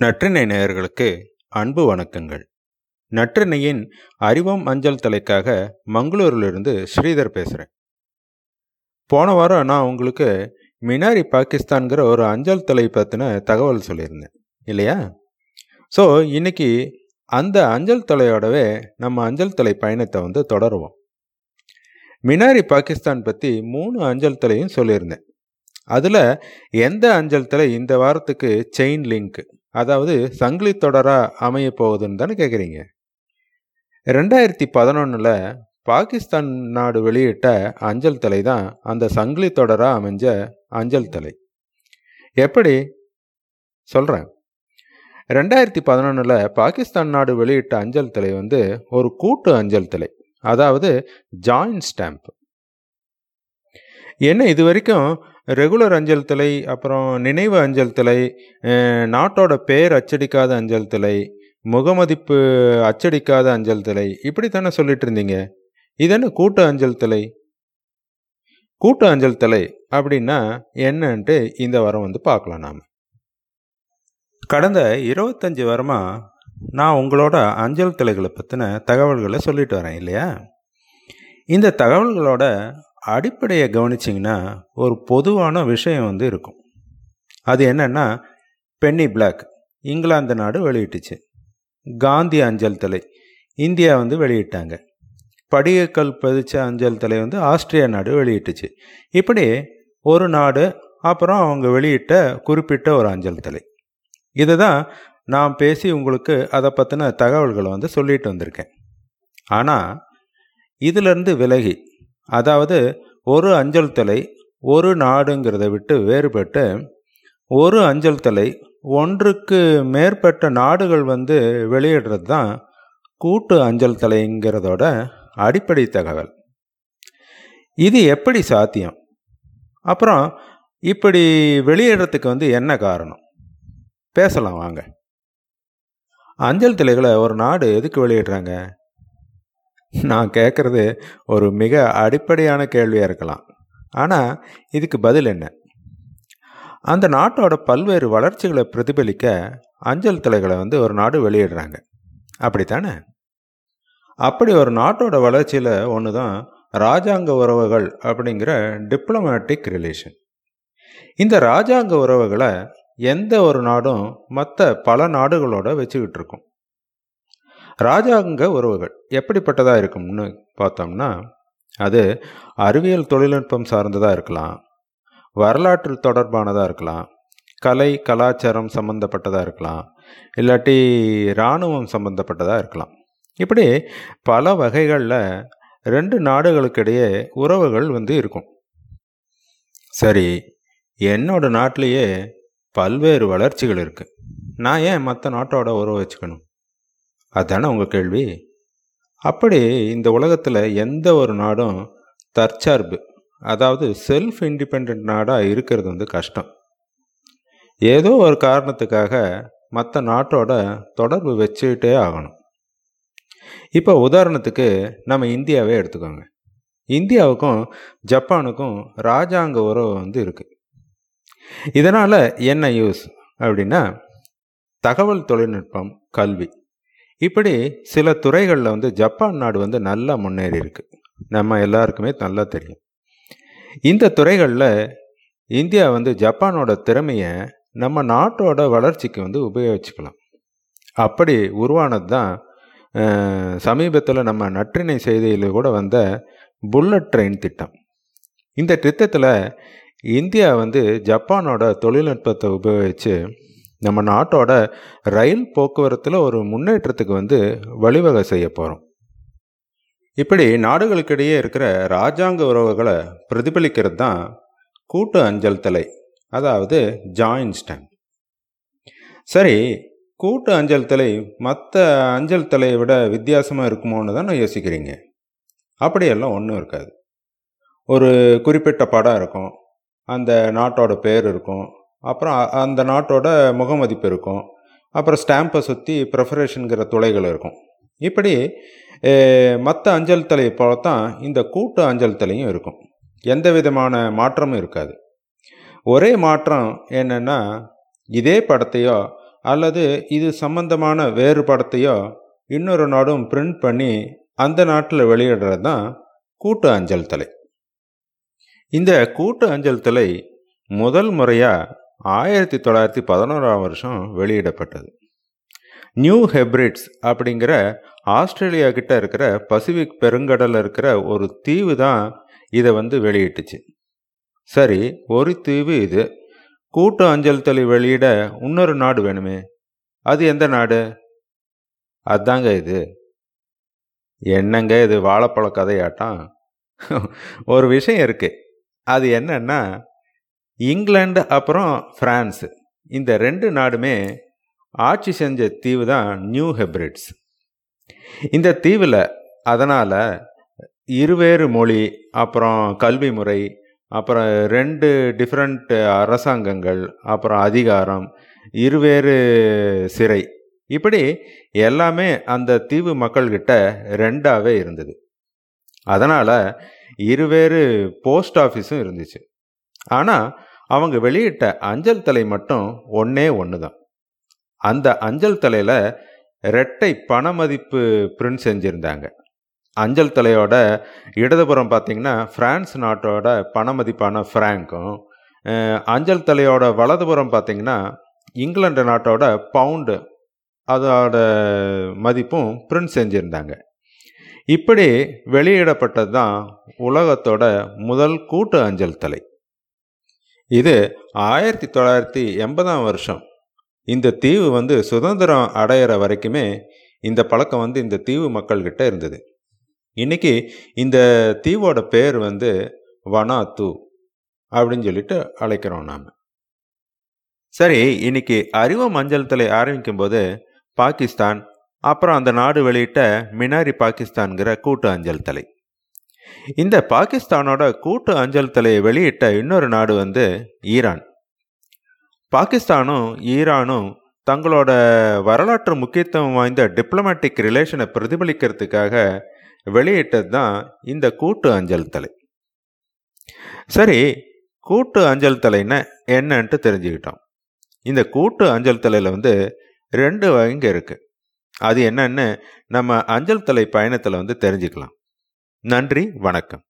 நற்றினை நேயர்களுக்கு அன்பு வணக்கங்கள். நற்றினையின் அறிவம் அஞ்சல் தலைக்காக மங்களூரிலிருந்து ஸ்ரீதர் பேசுகிறேன் போன வாரம் நான் உங்களுக்கு மினாரி பாகிஸ்தான்கிற ஒரு அஞ்சல் தலை பற்றின தகவல் சொல்லியிருந்தேன் இல்லையா? ஸோ இன்னைக்கு அந்த அஞ்சல் தலையோடவே நம்ம அஞ்சல் தலை பயணத்தை வந்து தொடருவோம். மினாரி பாகிஸ்தான் பற்றி மூணு அஞ்சல் தலையும் சொல்லியிருந்தேன். அதில் எந்த அஞ்சல் தலை இந்த வாரத்துக்கு செயின் லிங்க் அதாவது சங்கிலி தொடராக அமைய போகுதுன்னு தானே கேட்குறீங்க ரெண்டாயிரத்தி பதினொன்றில் பாகிஸ்தான் நாடு வெளியிட்ட அஞ்சல் தலை தான் அந்த சங்கிலி தொடராக அமைஞ்ச அஞ்சல் தலை. எப்படி? சொல்கிறேன் ரெண்டாயிரத்தி பதினொன்றில் பாகிஸ்தான் நாடு வெளியிட்ட அஞ்சல் தலை வந்து ஒரு கூட்டு அஞ்சல் தலை அதாவது ஜாயின்ட் ஸ்டாம்ப். என்ன இது வரைக்கும் ரெகுலர் அஞ்சல் தலை அப்புறம் நினைவு அஞ்சல் தலை நாட்டோட பேர் அச்சடிக்காத அஞ்சல் தலை முகமதிப்பு அச்சடிக்காத அஞ்சல் தலை இப்படி தானே சொல்லிட்டு இருந்தீங்க. இதென்ன கூட்டு அஞ்சல் தலை? கூட்டு அஞ்சல் தலை அப்படின்னா என்னன்ட்டு இந்த வாரம் வந்து பார்க்கலாம் நாம். கடந்த இருபத்தஞ்சி வாரமாக நான் உங்களோட அஞ்சல் தலைகளை பற்றின தகவல்களை சொல்லிட்டு வரேன் இல்லையா? இந்த தகவல்களோட அடிப்படையை கவனிச்சிங்கன்னா ஒரு பொதுவான விஷயம் வந்து இருக்கும். அது என்னென்னா பென்னி பிளாக் இங்கிலாந்து நாடு வெளியிட்டுச்சு. காந்தி அஞ்சல் தலை இந்தியா வந்து வெளியிட்டாங்க. படிகக்கல் பதிச்ச அஞ்சல் தலை வந்து ஆஸ்திரியா நாடு வெளியிட்டுச்சு. இப்படி ஒரு நாடு அப்புறம் அவங்க வெளியிட்ட குறிப்பிட்ட ஒரு அஞ்சல் தலை. இதை தான் நான் பேசி உங்களுக்கு அதை பற்றின தகவல்களை வந்து சொல்லிட்டு வந்திருக்கேன். ஆனால் இதிலிருந்து விலகி அதாவது ஒரு அஞ்சல் தலை ஒரு நாடுங்கிறத விட்டு வேறுபட்டு ஒரு அஞ்சல் தலை ஒன்றுக்கு மேற்பட்ட நாடுகள் வந்து வெளியிடுறது தான் கூட்டு அஞ்சல் தலைங்கிறதோட அடிப்படை தகவல். இது எப்படி சாத்தியம்? அப்புறம் இப்படி வெளியிடுறதுக்கு வந்து என்ன காரணம்? பேசலாம் வாங்க. அஞ்சல் தலைகளை ஒரு நாடு எதுக்கு வெளியிடுறாங்க? நான் கேட்குறது ஒரு மிக அடிப்படையான கேள்வியாக இருக்கலாம். ஆனால் இதுக்கு பதில் என்ன? அந்த நாட்டோட பல்வேறு வளர்ச்சிகளை பிரதிபலிக்க அஞ்சல் தலைகளை வந்து ஒரு நாடு வெளியிடுறாங்க. அப்படித்தானே? அப்படி ஒரு நாட்டோட வளர்ச்சியில் ஒன்று தான் ராஜாங்க உறவுகள் அப்படிங்கிற டிப்ளமேட்டிக் ரிலேஷன் இந்த ராஜாங்க உறவுகளை எந்த ஒரு நாடும் மற்ற பல நாடுகளோட வச்சுக்கிட்டு இருக்கும். ராஜாங்க உறவுகள் எப்படிப்பட்டதாக இருக்கும்னு பார்த்தோம்னா அது அறிவியல் தொழில்நுட்பம் சார்ந்ததாக இருக்கலாம் வரலாற்று தொடர்பானதாக இருக்கலாம் கலை கலாச்சாரம் சம்மந்தப்பட்டதாக இருக்கலாம் இல்லாட்டி இராணுவம் சம்மந்தப்பட்டதாக இருக்கலாம். இப்படி பல வகைகளில் ரெண்டு நாடுகளுக்கிடையே உறவுகள் வந்து இருக்கும். சரி என்னோட நாட்டிலேயே பல்வேறு வளர்ச்சிகள் இருக்குது நான் ஏன் மற்ற நாட்டோட உறவு வச்சுக்கணும்? அதுதானே உங்கள் கேள்வி? அப்படி இந்த உலகத்தில் எந்த ஒரு நாடும் தற்சார்பு அதாவது செல்ஃப் இண்டிபெண்ட் நாடாக இருக்கிறது வந்து கஷ்டம். ஏதோ ஒரு காரணத்துக்காக மற்ற நாட்டோட தொடர்பு வச்சுக்கிட்டே ஆகணும். இப்போ உதாரணத்துக்கு நம்ம இந்தியாவே எடுத்துக்கோங்க. இந்தியாவுக்கும் ஜப்பானுக்கும் ராஜாங்க உறவு வந்து இருக்குது இதனால் என்ன யூஸ் அப்படின்னா தகவல் தொழில்நுட்பம் கல்வி. இப்படி சில துறைகளில் வந்து ஜப்பான் நாடு வந்து நல்லா முன்னேறி இருக்கு. நம்ம எல்லாருக்குமே நல்லா தெரியும். இந்த துறைகளில் இந்தியா வந்து ஜப்பானோட திறமையை நம்ம நாட்டோட வளர்ச்சிக்கு வந்து உபயோகிச்சுக்கலாம். அப்படி உருவானது தான் சமீபத்தில் நம்ம நற்றினை செய்தியில் கூட வந்த புல்லட் ட்ரெயின் திட்டம். இந்த திட்டத்தில் இந்தியா வந்து ஜப்பானோட தொழில்நுட்பத்தை உபயோகித்து நம்ம நாட்டோட ரயில் போக்குவரத்தில் ஒரு முன்னேற்றத்துக்கு வந்து வழிவகை செய்ய போகிறோம் இப்படி நாடுகளுக்கிடையே இருக்கிற ராஜாங்க உறவுகளை பிரதிபலிக்கிறது தான் கூட்டு அஞ்சல் தலை அதாவது ஜாயின் ஸ்டாம்ப். சரி கூட்டு அஞ்சல் தலை மற்ற அஞ்சல் தலையை விட வித்தியாசமாக இருக்குமோன்னு தான் யோசிக்கிறீங்க. அப்படியெல்லாம் ஒன்றும் இருக்காது. ஒரு குறிப்பிட்ட படம் இருக்கும் அந்த நாட்டோட பேர் இருக்கும் அப்புறம் அந்த நாட்டோட முகமதிப்பு இருக்கும். அப்புறம் ஸ்டாம்பை சுற்றி ப்ரிஃபரேஷனுங்கிற துளைகள் இருக்கும். இப்படி மற்ற அஞ்சல் தலை போல தான் இந்த கூட்டு அஞ்சல் தலையும் இருக்கும். எந்த விதமான மாற்றமும் இருக்காது. ஒரே மாற்றம் என்னென்னா இதே படத்தையோ அல்லது இது சம்பந்தமான வேறு படத்தையோ இன்னொரு நாடும் பிரிண்ட் பண்ணி அந்த நாட்டில் வெளியிடுறது தான் கூட்டு அஞ்சல் தலை. இந்த கூட்டு அஞ்சல் தலை முதல் முறையாக ஆயிரத்தி தொள்ளாயிரத்தி பதினோராம் வருஷம் வெளியிடப்பட்டது. நியூ ஹெப்ரிட்ஸ் அப்படிங்கிற ஆஸ்திரேலியா கிட்ட இருக்கிற பசிபிக் பெருங்கடலில் இருக்கிற ஒரு தீவு தான் இதை வந்து வெளியிட்டுச்சு. சரி ஒரு தீவு இது. கூட்டு அஞ்சல் தலை வெளியிட இன்னொரு நாடு வேணுமே. அது எந்த நாடு? அதாங்க இது. என்னங்க இது வாழைப்பழ கதையாட்டம்? ஒரு விஷயம் இருக்குது அது என்னன்னா இங்கிலாந்து அப்புறம் ஃப்ரான்ஸு இந்த ரெண்டு நாடுமே ஆட்சி செஞ்ச தீவு தான் நியூ ஹெப்ரிட்ஸ். இந்த தீவில் அதனால் இருவேறு மொழி அப்புறம் கல்வி முறை அப்புறம் ரெண்டு டிஃப்ரெண்ட் அரசாங்கங்கள் அப்புறம் அதிகாரம் இருவேறு சிறை. இப்படி எல்லாமே அந்த தீவு மக்கள்கிட்ட ரெண்டாகவே இருந்தது. அதனால் இருவேறு போஸ்ட் ஆஃபீஸும் இருந்துச்சு. ஆனால் அவங்க வெளியிட்ட அஞ்சல் தலை மட்டும் ஒன்றே ஒன்று தான் அந்த அஞ்சல் தலையில் ரெட்டை பண மதிப்பு பிரிண்ட் செஞ்சுருந்தாங்க. அஞ்சல் தலையோட இடதுபுறம் பார்த்திங்கன்னா ஃப்ரான்ஸ் நாட்டோட பண மதிப்பான ஃப்ராங்கும் அஞ்சல் தலையோட வலதுபுறம் பார்த்திங்கன்னா இங்கிலாந்து நாட்டோட பவுண்டு அதோட மதிப்பும் பிரிண்ட் செஞ்சுருந்தாங்க. இப்படி வெளியிடப்பட்டது தான் உலகத்தோட முதல் கூட்டு அஞ்சல் தலை. இது ஆயிரத்தி தொள்ளாயிரத்தி எண்பதாம் வருஷம். இந்த தீவு வந்து சுதந்திரம் அடையிற வரைக்குமே இந்த பழக்கம் வந்து இந்த தீவு மக்கள்கிட்ட இருந்தது. இன்னைக்கு இந்த தீவோட பேர் வந்து வனாத்து அப்படின்னு சொல்லிட்டு அழைக்கிறோம் நாம். சரி இன்னைக்கு அறிவு மஞ்சள் தலை ஆரம்பிக்கும் போது பாகிஸ்தான் அப்புறம் அந்த நாடு வெளியிட்ட மினாரி பாகிஸ்தான்கிற கூட்டு அஞ்சல் தலை. இந்த பாகிஸ்தானோட கூட்டு அஞ்சல் தலையை வெளியிட்ட இன்னொரு நாடு வந்து ஈரான். பாகிஸ்தானும் ஈரானும் தங்களோட வரலாற்று முக்கியத்துவம் வாய்ந்த டிப்ளமேட்டிக் ரிலேஷனை பிரதிபலிக்கிறதுக்காக வெளியிட்டது தான் இந்த கூட்டு அஞ்சல் தலை. சரி கூட்டு அஞ்சல் தலைன்னா என்னன்ட்டு தெரிஞ்சுக்கிட்டோம். இந்த கூட்டு அஞ்சல் தலையில் வந்து ரெண்டு வகைங்க இருக்குது அது என்னன்னு நம்ம அஞ்சல் தலை பயணத்தில் வந்து தெரிஞ்சுக்கலாம். நன்றி வணக்கம்.